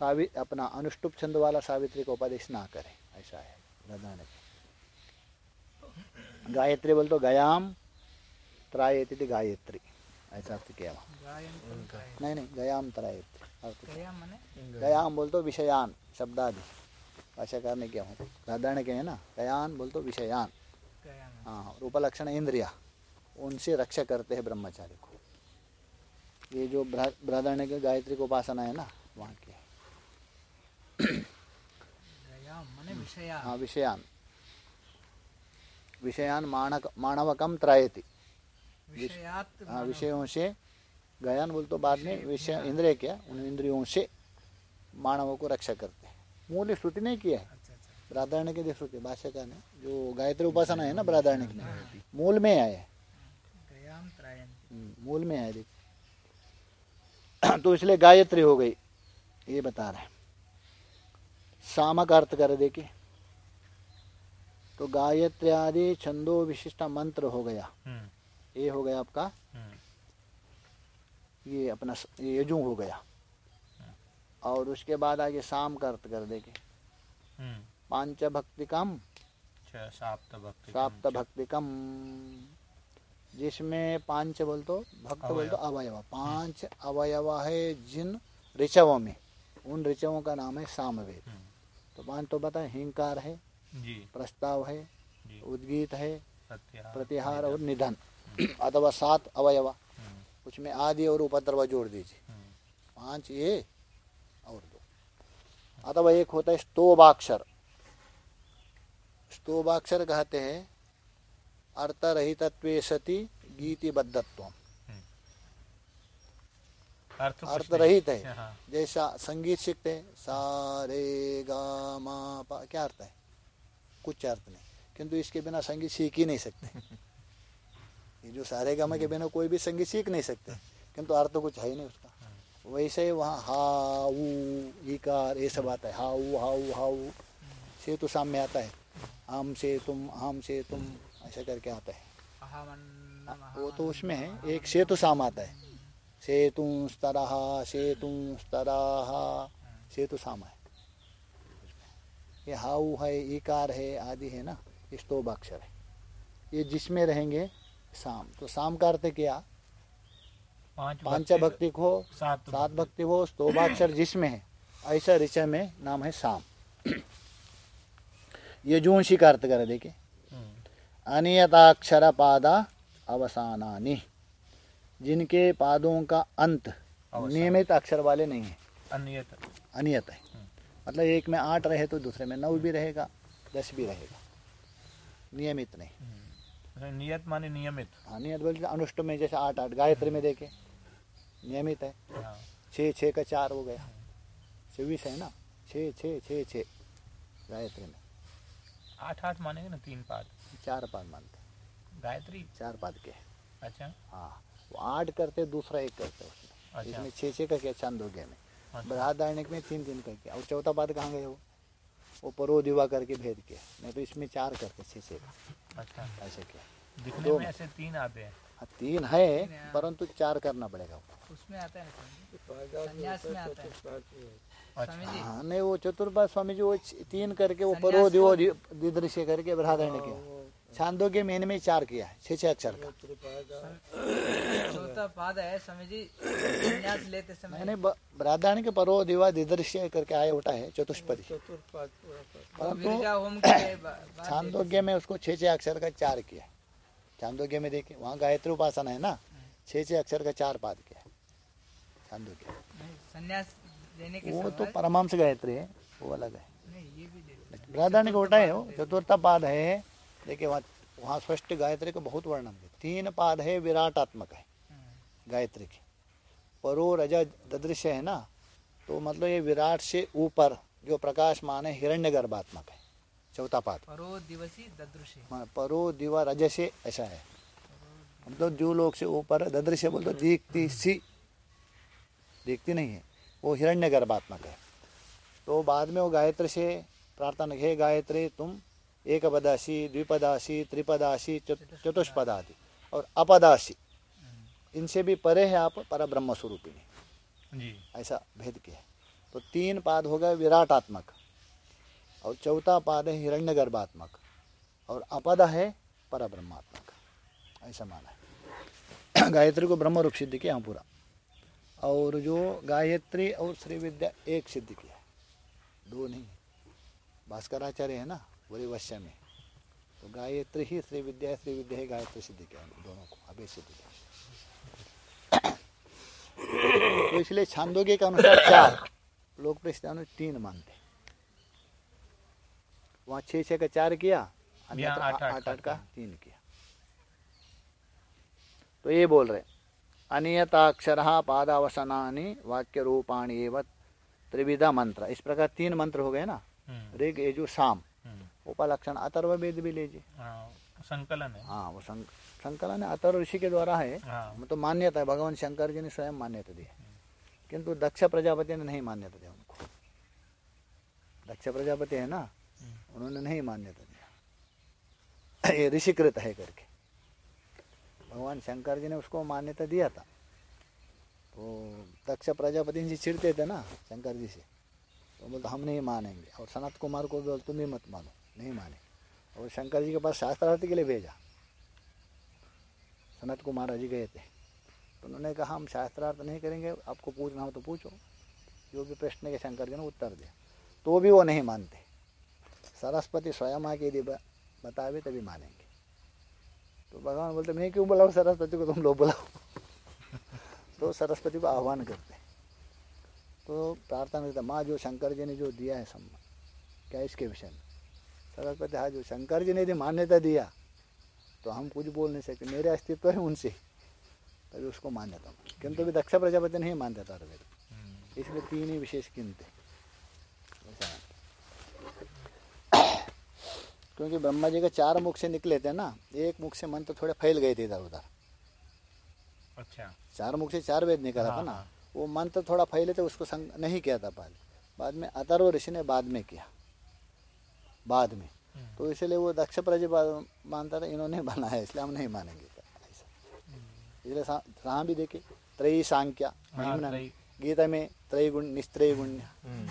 सावि अपना अनुष्टुप छंद वाला सावित्री का उपदेश ना करे ऐसा है बधाने गायत्री बोल तो गयाम त्रायती थी गायत्री ऐसा अर्थ किया गाय नहीं नहीं गयाम त्रायत्री अर्थ। गयाम बोल तो विषयान शब्दादि भाषा करने क्या हूँ। साधारण के है ना गयान बोल तो विषयान। हाँ रूपलक्षण इंद्रिया उनसे रक्षा करते हैं ब्रह्मचारी को। ये जो बृहदारण्य के गायत्री को उपासना है ना वहाँ की। हाँ विषयान। विषयान। माणक माणवकम त्रायति। हाँ विषयों से गयान बोल तो बाद में विषय इंद्रिय क्या उन इंद्रियों से मानवों को रक्षा करते। हैं मूल श्रुति ने किया है? अच्छा अच्छा। के श्रुति भाष्यकार ने जो गायत्री उपासना है ना ब्रादारण्य में मूल में हैं। त्रायन। हम्म, मूल में है। देख। तो इसलिए गायत्री हो गई ये बता रहे हैं। सामक अर्थ कर देखिए तो गायत्री आदि छंदो विशिष्ट मंत्र हो गया। हम्म। ये हो गया आपका। हम्म। ये अपना ये यजु हो गया। और उसके बाद आगे शाम का। अर्थ कर देंगे हम्म। पाँच भक्तिकम अच्छा साप्त भक्ति साप्त भक्तिकम जिसमें पाँच बोल तो भक्त बोल तो अवयव। पाँच अवयव है जिन ऋचवों में। उन ऋचवों का नाम है सामवेद। हम्म, तो पाँच तो बताए हिंकार है जी। प्रस्ताव है जी। उद्गीत है प्रतिहार और निधन। अथवा सात अवयव। हम्म, उसमें आदि और उपद्रव जोड़ दीजिए। हम्म, पाँच ये और दो। अथवा एक होता है स्तोबाक्षर। स्तोभाक्षर कहते हैं अर्थ रहितत्व सती गीति बद्धत्व अर्थ। रहित है। हाँ। जैसा संगीत सीखते हैं सा रे गा मा पा क्या अर्थ है? कुछ अर्थ नहीं। किंतु इसके बिना संगीत सीख ही नहीं सकते। ये जो सारे गामा के बिना कोई भी संगीत सीख नहीं सकते। किंतु अर्थ तो कुछ है ही नहीं उसका। वैसे ही वहाँ हा ऊ ईकार ये सब आता है। हाउ हाउ हाउ से तो सामने आता है। हम से तुम हम से तुम ऐसा करके आता है। वो तो उसमें है। एक सेतु साम आता है। सेतु स्तरह सेतु साम है ये हाउ है इकार है आदि है ना ये स्तोभाक्षर है। ये जिसमें रहेंगे साम। तो साम का अर्थ क्या? पाँच भक्ति को सात भक्ति। हो स्तोभाक्षर जिसमें है। ऐसा ऋषय में नाम है साम। ये जो उसी का अर्थ करे देखिए। हम्म, अनियताक्षर पादा अवसानानि। जिनके पादों का अंत नियमित अक्षर वाले नहीं है। अनियत। अनियत है। मतलब एक में आठ रहे तो दूसरे में नौ भी रहेगा दस भी रहेगा। नियमित नहीं। हम्म, नियत माने नियमित। हाँ नियत बोलते अनुष्ट में जैसे आठ आठ गायत्री में देखे। नियमित है। हाँ। छः छः का चार हो गया। चौबीस है ना? छः छः छः छः गायत्री में। आठ आठ मानेंगे ना तीन पाद। चार पाद मानते गायत्री? चार पाद के। अच्छा। हाँ। वो आठ करते दूसरा एक करते। उसमें अच्छा। इसमें छः छः का क्या छंद हो गया में अच्छा। बृहदारण्यक में तीन तीन करके। और चौथा पाद कहाँ गए वो वो परो दिवा करके भेद के। नहीं तो इसमें चार करते छः छः का अच्छा। ऐसे किया। दिखने दो में। ऐसे तीन आते हैं। हाँ तीन है परंतु चार करना पड़ेगा। वो उसमें आता है स्वामी जी। संन्यास में आता है। अच्छा हाँ नहीं वो चतुर्पाद स्वामी जी वो तीन करके वो परो दिवो को- दिदृश्य करके बृहदारण्य किया। छांदो के महीने में चार किया है छः छः अक्षर का। चौथा पाद है स्वामी जी संन्यास लेते समय। मैंने बृहदारण्य के परो दिवा दिदृश्य करके आया उठा है चतुष्पदी। परंतु छांदोग्य में उसको छः छः अक्षर का चार किया है। छांदोग्य में देखिए वहाँ गायत्री उपासना है ना? छः छह अक्षर का चार पाद किया है छांदोग्य संन्यास लेने के वो तो परमांश गायत्री है वो अलग है। नहीं ये भी दे दो। बृहदारण्य का उल्टा है वो चतुर्थ पाद है देखिए वहाँ वहाँ स्पष्ट गायत्री का बहुत वर्णन है। तीन पाद है विराटात्मक है गायत्री के। परो रजा ददृश्य है ना तो मतलब ये विराट से ऊपर जो प्रकाशमान है हिरण्य गर्भात्मक है। चौथा पाद। परो दिवसी ददृशे हाँ, परो दिवा रज से ऐसा है। मतलब जो लोग से ऊपर ददृश्य बोलते दीखती सी। दिखती नहीं है वो हिरण्य गर्भात्मक है। तो बाद में वो गायत्री से प्रार्थना हे गायत्री तुम एक पदासी द्विपदासी त्रिपदासी चतुष्पदादि। और अपदासी इनसे भी परे हैं आप पर ब्रह्म स्वरूपिणी ऐसा भेद किया है। तो तीन पाद हो गए विराटात्मक और चौथा पाद है हिरण्य गर्भात्मक और अपद है पर ब्रह्मात्मक ऐसा माना है। गायत्री को ब्रह्म रूप सिद्ध किया पूरा। और जो गायत्री और श्री विद्या एक सिद्ध किया दो नहीं भास्कराचार्य है ना? बुरी वश्य में। तो गायत्री ही श्री विद्या है श्री विद्या ही गायत्री सिद्ध किया दोनों को अभी सिद्ध किया तो इसलिए छांदोग्य के अनुसार चार लोग प्रश्न तीन मानते। वहाँ छः छः का चार किया आठ- आठ का का तीन किया। तो ये बोल रहे अनियताक्षर पादावसनानि वाक्य रूपाणी एवं त्रिविधा मंत्र। इस प्रकार तीन मंत्र हो गए ना? हम्म, ऋग यजु साम। हम्म, उपलक्षण अथर्व वेद भी लीजिए। हाँ, संकलन है। हाँ वो संक, संकलन है अथर्व ऋषि के द्वारा है। हाँ। तो मान्यता है भगवान शंकर जी ने स्वयं मान्यता दी है। किंतु दक्ष प्रजापति ने नहीं मान्यता दिया उनको। दक्ष प्रजापति है ना? उन्होंने नहीं मान्यता दिया ये ऋषिकृत है करके। भगवान शंकर जी ने उसको मान्यता दिया था। तो दक्ष प्रजापति जी चिढ़ते थे ना शंकर जी से। तो बोलते हम नहीं मानेंगे। और सनत कुमार को बोल तुम मत मानो। नहीं माने। और शंकर जी के पास शास्त्रार्थ के लिए भेजा। सनत कुमार जी गए थे। तो उन्होंने कहा, हम शास्त्रार्थ नहीं करेंगे, आपको पूछना हो तो पूछो। जो भी प्रश्न के शंकर जी ने उत्तर दिया। तो भी वो नहीं मानते। सरस्वती स्वयं आके यदि बतावे तभी मानेंगे। तो भगवान बोलते, मैं क्यों बुलाऊँ सरस्वती को? तुम लोग बुलाओ। तो सरस्वती को आह्वान करते। तो प्रार्थना करते, माँ, जो शंकर जी ने जो दिया है सम्मान क्या इसके विषय में? सरस्वती हाँ जो शंकर जी ने यदि मान्यता दिया तो हम कुछ बोल नहीं सकते मेरे अस्तित्व है उनसे तभी उसको मान्यता किंतु भी दक्ष प्रजापति नहीं मानते था वेद इसलिए तीन ही विशेष है। क्योंकि ब्रह्मा जी के चार मुख से निकले थे ना एक मुख से मंत्र थोड़े फैल गए थे इधर उधर। अच्छा। चार मुख से चार वेद निकला था हाँ, ना हाँ। वो मंत्र थोड़ा फैले थे उसको संग नहीं किया था पहले। बाद में अतर्व ऋषि ने बाद में किया। बाद में। हम्म। तो इसलिए वो दक्ष प्रजा मानता था इन्होंने बनाया इसलिए हम नहीं मानेंगे। ऐसा। इसलिए सा- यहाँ भी देखे त्रयी सांख्या हाँ। गीता में त्रय गुण निस्त्रय गुण्य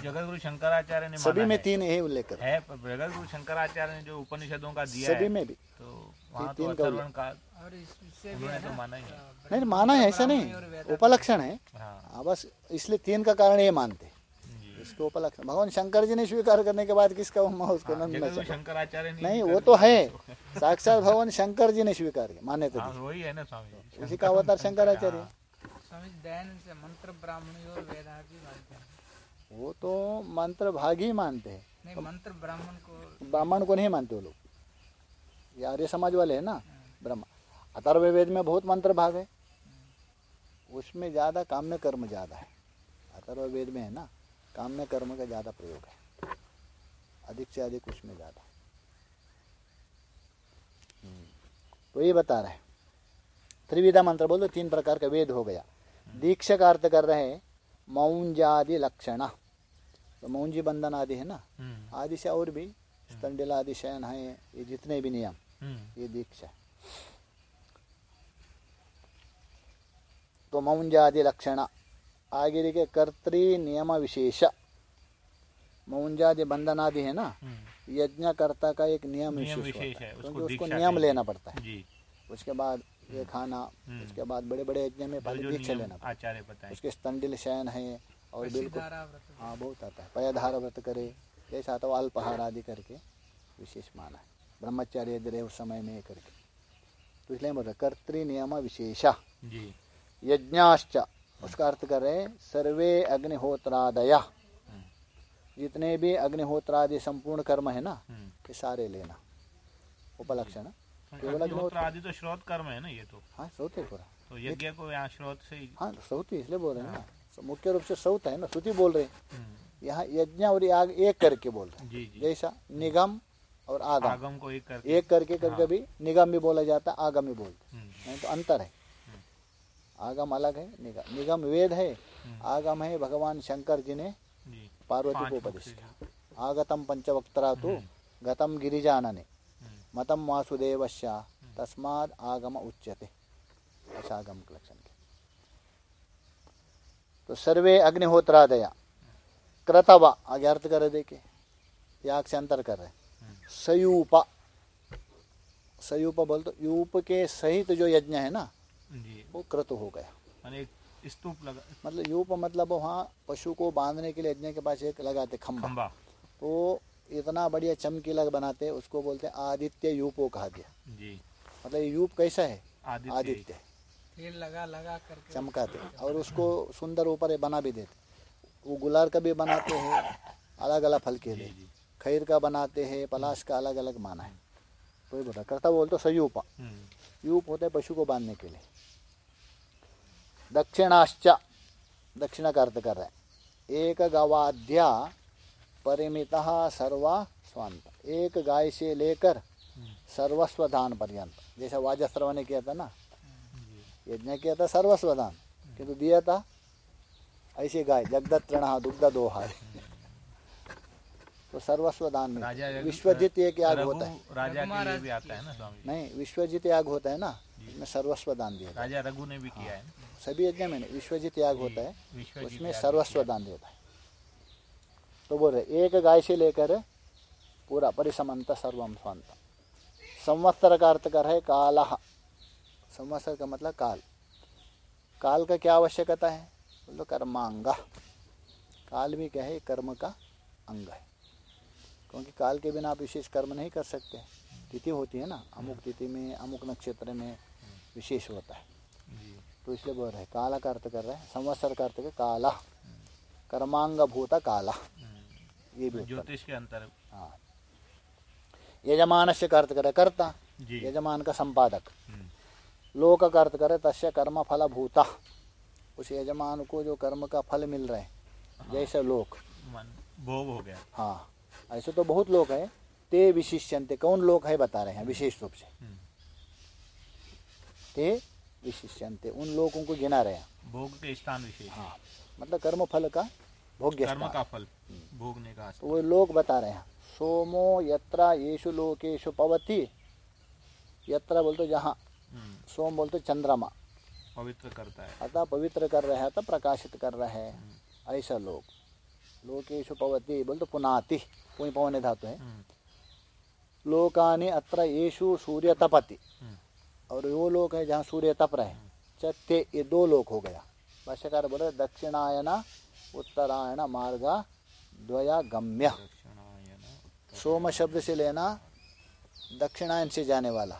जगत गुरु शंकराचार्य ने सभी में तीन यही उल्लेख कर जगत गुरु शंकराचार्य ने जो उपनिषदों का दिया सभी में भी। तो तो तीन का और इससे भी उन्होंने तो माना ही। नहीं माना है ऐसा नहीं। उपलक्षण है। हाँ। हाँ बस इसलिए तीन का कारण ये मानते इसको उपलक्षण भगवान शंकर जी ने स्वीकार करने के बाद किसका उम्मा उसको हाँ, नंद शंकराचार्य नहीं वो तो है। साक्षात भगवान शंकर जी ने स्वीकार किया मान्य तो हाँ वही है ना स्वामी उसी का अवतार शंकराचार्य। है। स्वामी जी दयानंद से मंत्र ब्राह्मणी और हैं। वो तो मंत्र भाग ही मानते हैं। मंत्र ब्राह्मण को ब्राह्मण को नहीं मानते वो लोग। ये आर्य समाज वाले है ना ब्रह्म। अथर्व वेद में बहुत मंत्र भाग है। उसमें ज़्यादा काम्य कर्म ज़्यादा है। अथर्व वेद में है ना। काम्य कर्म का ज़्यादा प्रयोग है। अधिक से अधिक उसमें ज़्यादा। हम्म, तो ये बता रहे हैं। त्रिविधा मंत्र बोलो तीन प्रकार का वेद हो गया। दीक्षा का अर्थ कर रहे हैं मौंजादि लक्षण। तो मौंजी बंधन आदि है ना? हम्म, आदि से और भी स्तंडिल आदि शयन है ये जितने भी नियम हम्म, ये दीक्षा तो मौंजादि लक्षण। आगे लिखे कर्तृ नियम विशेष मौंजादि बंधन आदि है ना हम्म, यज्ञकर्ता का एक नियम विशेष है, उसको क्योंकि उसको नियम लेना पड़ता है उसके बाद ये खाना। उसके बाद बड़े बड़े यज्ञ में पहले दीक्षा लेना पड़ता है उसके स्तंडिल शयन है और बिल्कुल हाँ बहुत आता है पयाधार व्रत करे जैसा आता है अल्पहार आदि करके विशेष माना है ब्रह्मचार्य रहे उस समय में करके तो इसलिए बोल रहे कर्तृ नियम विशेषा जी यज्ञाश्च उसका अर्थ कर रहे हैं, सर्वे अग्निहोत्रादया। जितने भी अग्निहोत्रादि संपूर्ण कर्म है ना हम्म। ये सारे लेना। उपलक्षण। केवल अग्निहोत्र अग्निहोत्र तो श्रोत कर्म है ना ये तो। हाँ सौत है पूरा। तो यज्ञ को यहाँ श्रोत से हाँ ही इसलिए बोल रहे हैं ना। तो मुख्य रूप से सौत है ना श्रुति बोल रहे हैं। हम्म, यहाँ यज्ञ और याग एक करके बोल रहे हैं। जैसा निगम और आगम। आगम को एक करके। एक करके कभी कभी निगम भी बोला जाता है आगम भी बोलते हम्म, नहीं तो अंतर है। आगम अलग है निगम निगम वेद है आगम है भगवान शंकर जी ने पार्वती को उपदेश किया। आगतम पंचवक्तरा तो गतम गिरिजानने हम्म, मतम वासुदेवश्या तस्माद आगम उच्यते। ऐसा आगम का। लक्षण किया तो सर्वे अग्निहोत्रादया क्रतवा आगे अर्थ कर देखे याग से अंतर कर रहे सयूपा सयूपा बोल तो यूप के सहित जो यज्ञ है ना वो क्रत हो गया। स्तूप लगा मतलब यूप मतलब वहाँ पशु को बांधने के लिए यज्ञ के पास एक लगाते खम्बा खंबा तो इतना बढ़िया चमकीला बनाते उसको बोलते हैं आदित्य यूपो कहा गया। जी। मतलब यूप कैसा है? आदित्य। आदित्य। तेल लगा लगा करके। चमकाते और उसको सुंदर ऊपर बना भी देते। वो गुलार का भी बनाते हैं अलग अलग फल के लिए। खैर का बनाते हैं पलाश का अलग अलग माना है। तो ये बोला करता बोल तो सयूपा हम्म, यूप होता है पशु को बांधने के लिए। दक्षिणाश्च दक्षिण का अर्थ कर रहे हैं एक गवाध्या परिमित सर्वा स्वांत एक गाय से लेकर सर्वस्व दान पर्यंत जैसा वाजस्त्रव ने किया था ना? यज्ञ किया था सर्वस्व दान किंतु दिया था ऐसे गाय जगदत्त तृण दुग्ध दोहा तो सर्वस्व दान में विश्वजित एक याग होता है। राजा के लिए भी आता है ना स्वामी नहीं विश्वजित याग होता है ना? इसमें सर्वस्व दान दिया राजा रघु ने भी किया है सभी यज्ञ में नहीं विश्वजित याग होता है उसमें सर्वस्व दान देता है। तो बोल रहे एक गाय से लेकर पूरा परिसमंत सर्वम स्वांत संवत्सर का अर्थ कर है काल। संवत्सर का मतलब काल। काल का क्या आवश्यकता है? बोलो कर्मांग। काल भी क्या है? कर्म का अंग है। क्योंकि काल के बिना आप विशेष कर्म नहीं कर सकते। तिथि होती है ना अमुक तिथि में अमुक नक्षत्र में विशेष होता है। तो इसलिए बोल रहे हैं काला का अर्थ कर रहे हैं संवत्सर का अर्थ काला। कर्मांग भूत काला। हम्म, ये भी ज्योतिष के अंतर हाँ। यजमान से अर्थ करे कर्ता यजमान का संपादक। हम्म, लोक का अर्थ करे तस्य कर्म फल भूता। उस यजमान को जो कर्म का फल मिल रहे हैं जैसे लोक। भोग हो गया। हाँ। ऐसे तो बहुत लोग हैं ते विशिष्यंते कौन लोग है बता रहे हैं विशेष रूप से। हम्म, ते विशिष्यंते उन लोगों को गिना रहे हैं। भोग के स्थान विशेष। हाँ मतलब कर्म फल का भोग्य कर्म का फल भोगने का तो वो लोग बता रहे हैं सोमो यत्र येषु लोकेशु पवती। यत्र बोलते जहाँ हम्म, सोम बोलते चंद्रमा। पवित्र करता है। अतः पवित्र कर रहे हैं अतः प्रकाशित कर रहे हैं। ऐसा लोग लोकेशु पवती बोलते पुनाति पुण्य पवने धातु है। हम्म, लोकानि अत्र येषु सूर्य तपति हम्म, और वो लोग है जहाँ सूर्य तप रहे च ते ये दो लोग हो गया। भाष्यकार बोले दक्षिणायन उत्तरायण मार्ग द्वया गम्य सोम शब्द से लेना दक्षिणायन से जाने वाला।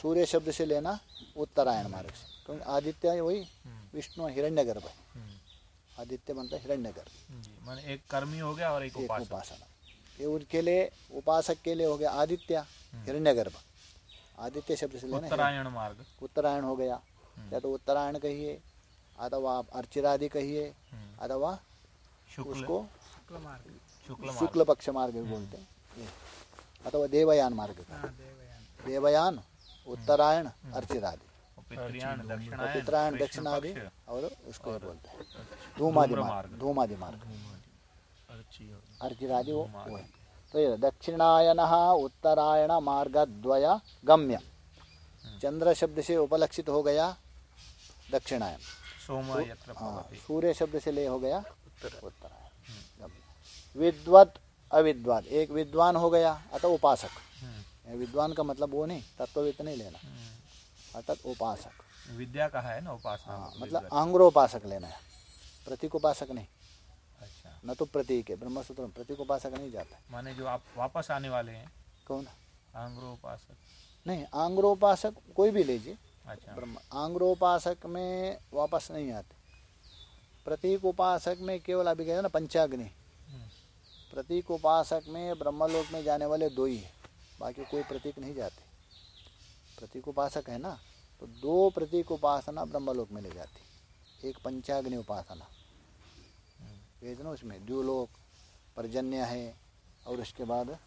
सूर्य शब्द से लेना उत्तरायण मार्ग से। क्योंकि आदित्य वही हम्म, विष्णु हिरण्यगर्भ है हम्म, आदित्य बनता है हिरण्यगर्भ जी एक कर्मी हो गया और एक एक उपासना ये उनके लिए उपासक के लिए हो गया आदित्य हिरण्यगर्भ आदित्य शब्द से लेना उत्तरायण मार्ग। उत्तरायण हो गया। या तो उत्तरायण कहिए अथवा अर्चिरादि कहिए हम्म, अथवा उसको शुक्ल मार्ग। शुक्ल मार्ग। शुक्ल पक्ष मार्ग भी बोलते हैं। अथवा देवयान मार्ग का। हाँ देवयान। देवयान उत्तरायण अर्चिरादि। कृष्ण दक्षिणादि और उसको बोलते हैं। धूमादि मार्ग। धूमादि मार्ग। अर्चिरादि वो है। दक्षिणायन उत्तरायण मार्ग द्वय गम्य चंद्र शब्द से उपलक्षित हो गया दक्षिणायन। सोम हाँ सूर्य शब्द से ले हो गया उत्तरायण विद्वत अविद्वान एक विद्वान हो गया अतः उपासक। हम्म, विद्वान का मतलब वो नहीं तत्ववित नहीं लेना। हम्म, अर्थात उपासक। विद्या का है ना उपासना हाँ मतलब आंग्रोपासक लेना है। प्रतीक उपासक नहीं। न तो प्रतीक है ब्रह्मसूत्र में प्रतीक उपासक नहीं जाता। है माने जो आप वापस आने वाले हैं। कौन? आंग्रोपासक। नहीं आंग्रोपासक कोई भी लीजिए अच्छा। ब्रह्म आंग्रोपासक में वापस नहीं आते। प्रतीक उपासक में केवल अभी कहते हैं ना पंचाग्नि। हम्म, प्रतीक उपासक में ब्रह्मलोक में जाने वाले दो ही है बाकी कोई प्रतीक नहीं जाते। प्रतीक उपासक है ना तो दो प्रतीक उपासना ब्रह्मलोक में ले जाती। एक पंचाग्नि उपासना। वेद ना उसमें द्व्योलोक पर्जन्य है और उसके बाद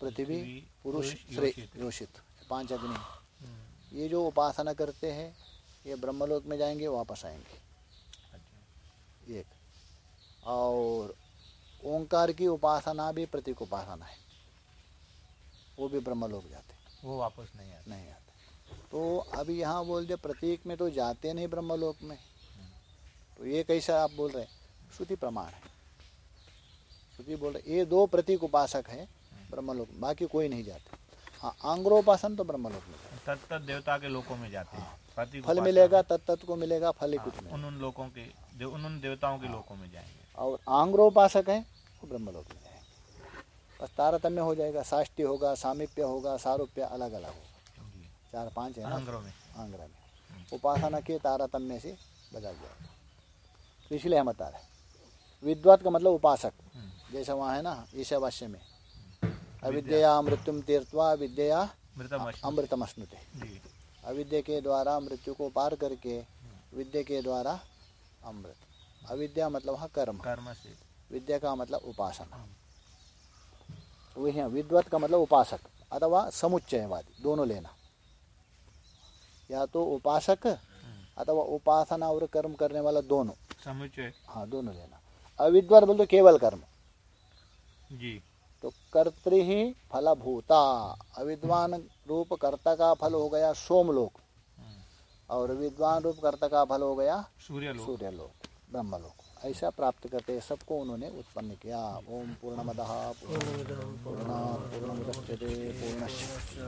पृथ्वी। पुरुष श्रेय योषित। पाँच अग्नि। हम्म, ये जो उपासना करते हैं ये ब्रह्मलोक में जाएँगे वापस आएँगे। अच्छा। एक। और ओंकार की उपासना भी प्रतीक उपासना है। वो भी ब्रह्मलोक जाते वो वापस नहीं आता। नहीं आते। तो अभी यहाँ बोल दिया प्रतीक में तो जाते नहीं ब्रह्मलोक में। तो ये कैसा आप बोल रहे हैं? श्रुति प्रमाण है। श्रुति बोल रहे ये दो प्रतीक उपासक है ब्रह्मलोक बाकी कोई नहीं जाते। हाँ आंग्रोपासन तो ब्रह्मलोक में तत्त देवता के लोकों में जाते हैं। प्रतीक फल मिलेगा तत्त को मिलेगा फल ही हाँ, कुछ उन उन लोगों के उन उन देवताओं के लोकों में जाएँगे। और आंग्रोपासक है वो ब्रह्मलोक में जाएँगे। बस तारतम्य हो जाएगा साष्टी होगा सामिप्य होगा सारूप्य अलग अलग होगा चार पाँच है आंग्रों में। आंग्र में। उपासना के तारतम्य से बदल जाएगा। तो इसलिए हम बता रहे हैं। विद्वत का मतलब उपासक। हम्म, जैसा वहाँ है ना ईशावास्य में। अविद्या मृत्युम तीर्थवा विद्या मृतम अमृतम अश्नुते अविद्या के द्वारा मृत्यु को पार करके विद्या के द्वारा अमृत। अविद्या मतलब वहाँ कर्म। कर्म से। विद्या का मतलब उपासना। वही है विद्वत का मतलब उपासक अथवा समुच्चयवादी दोनों लेना। या तो उपासक अथवा उपासना और कर्म करने वाला दोनों। समुचय हाँ दोनों लेना। अविद्वत बोल तो केवल कर्म। जी। तो कर्तृ ही फलभूता। अविद्वान रूप कर्ता का फल हो गया सोमलोक। और विद्वान रूप कर्ता का फल हो गया सूर्य लोक सूर्यलोक ब्रह्मलोक। ऐसा प्राप्त करते सबको उन्होंने उत्पन्न किया। ओम पूर्णमद पूर्ण पूर्णमुदच्यते पूर्णस्य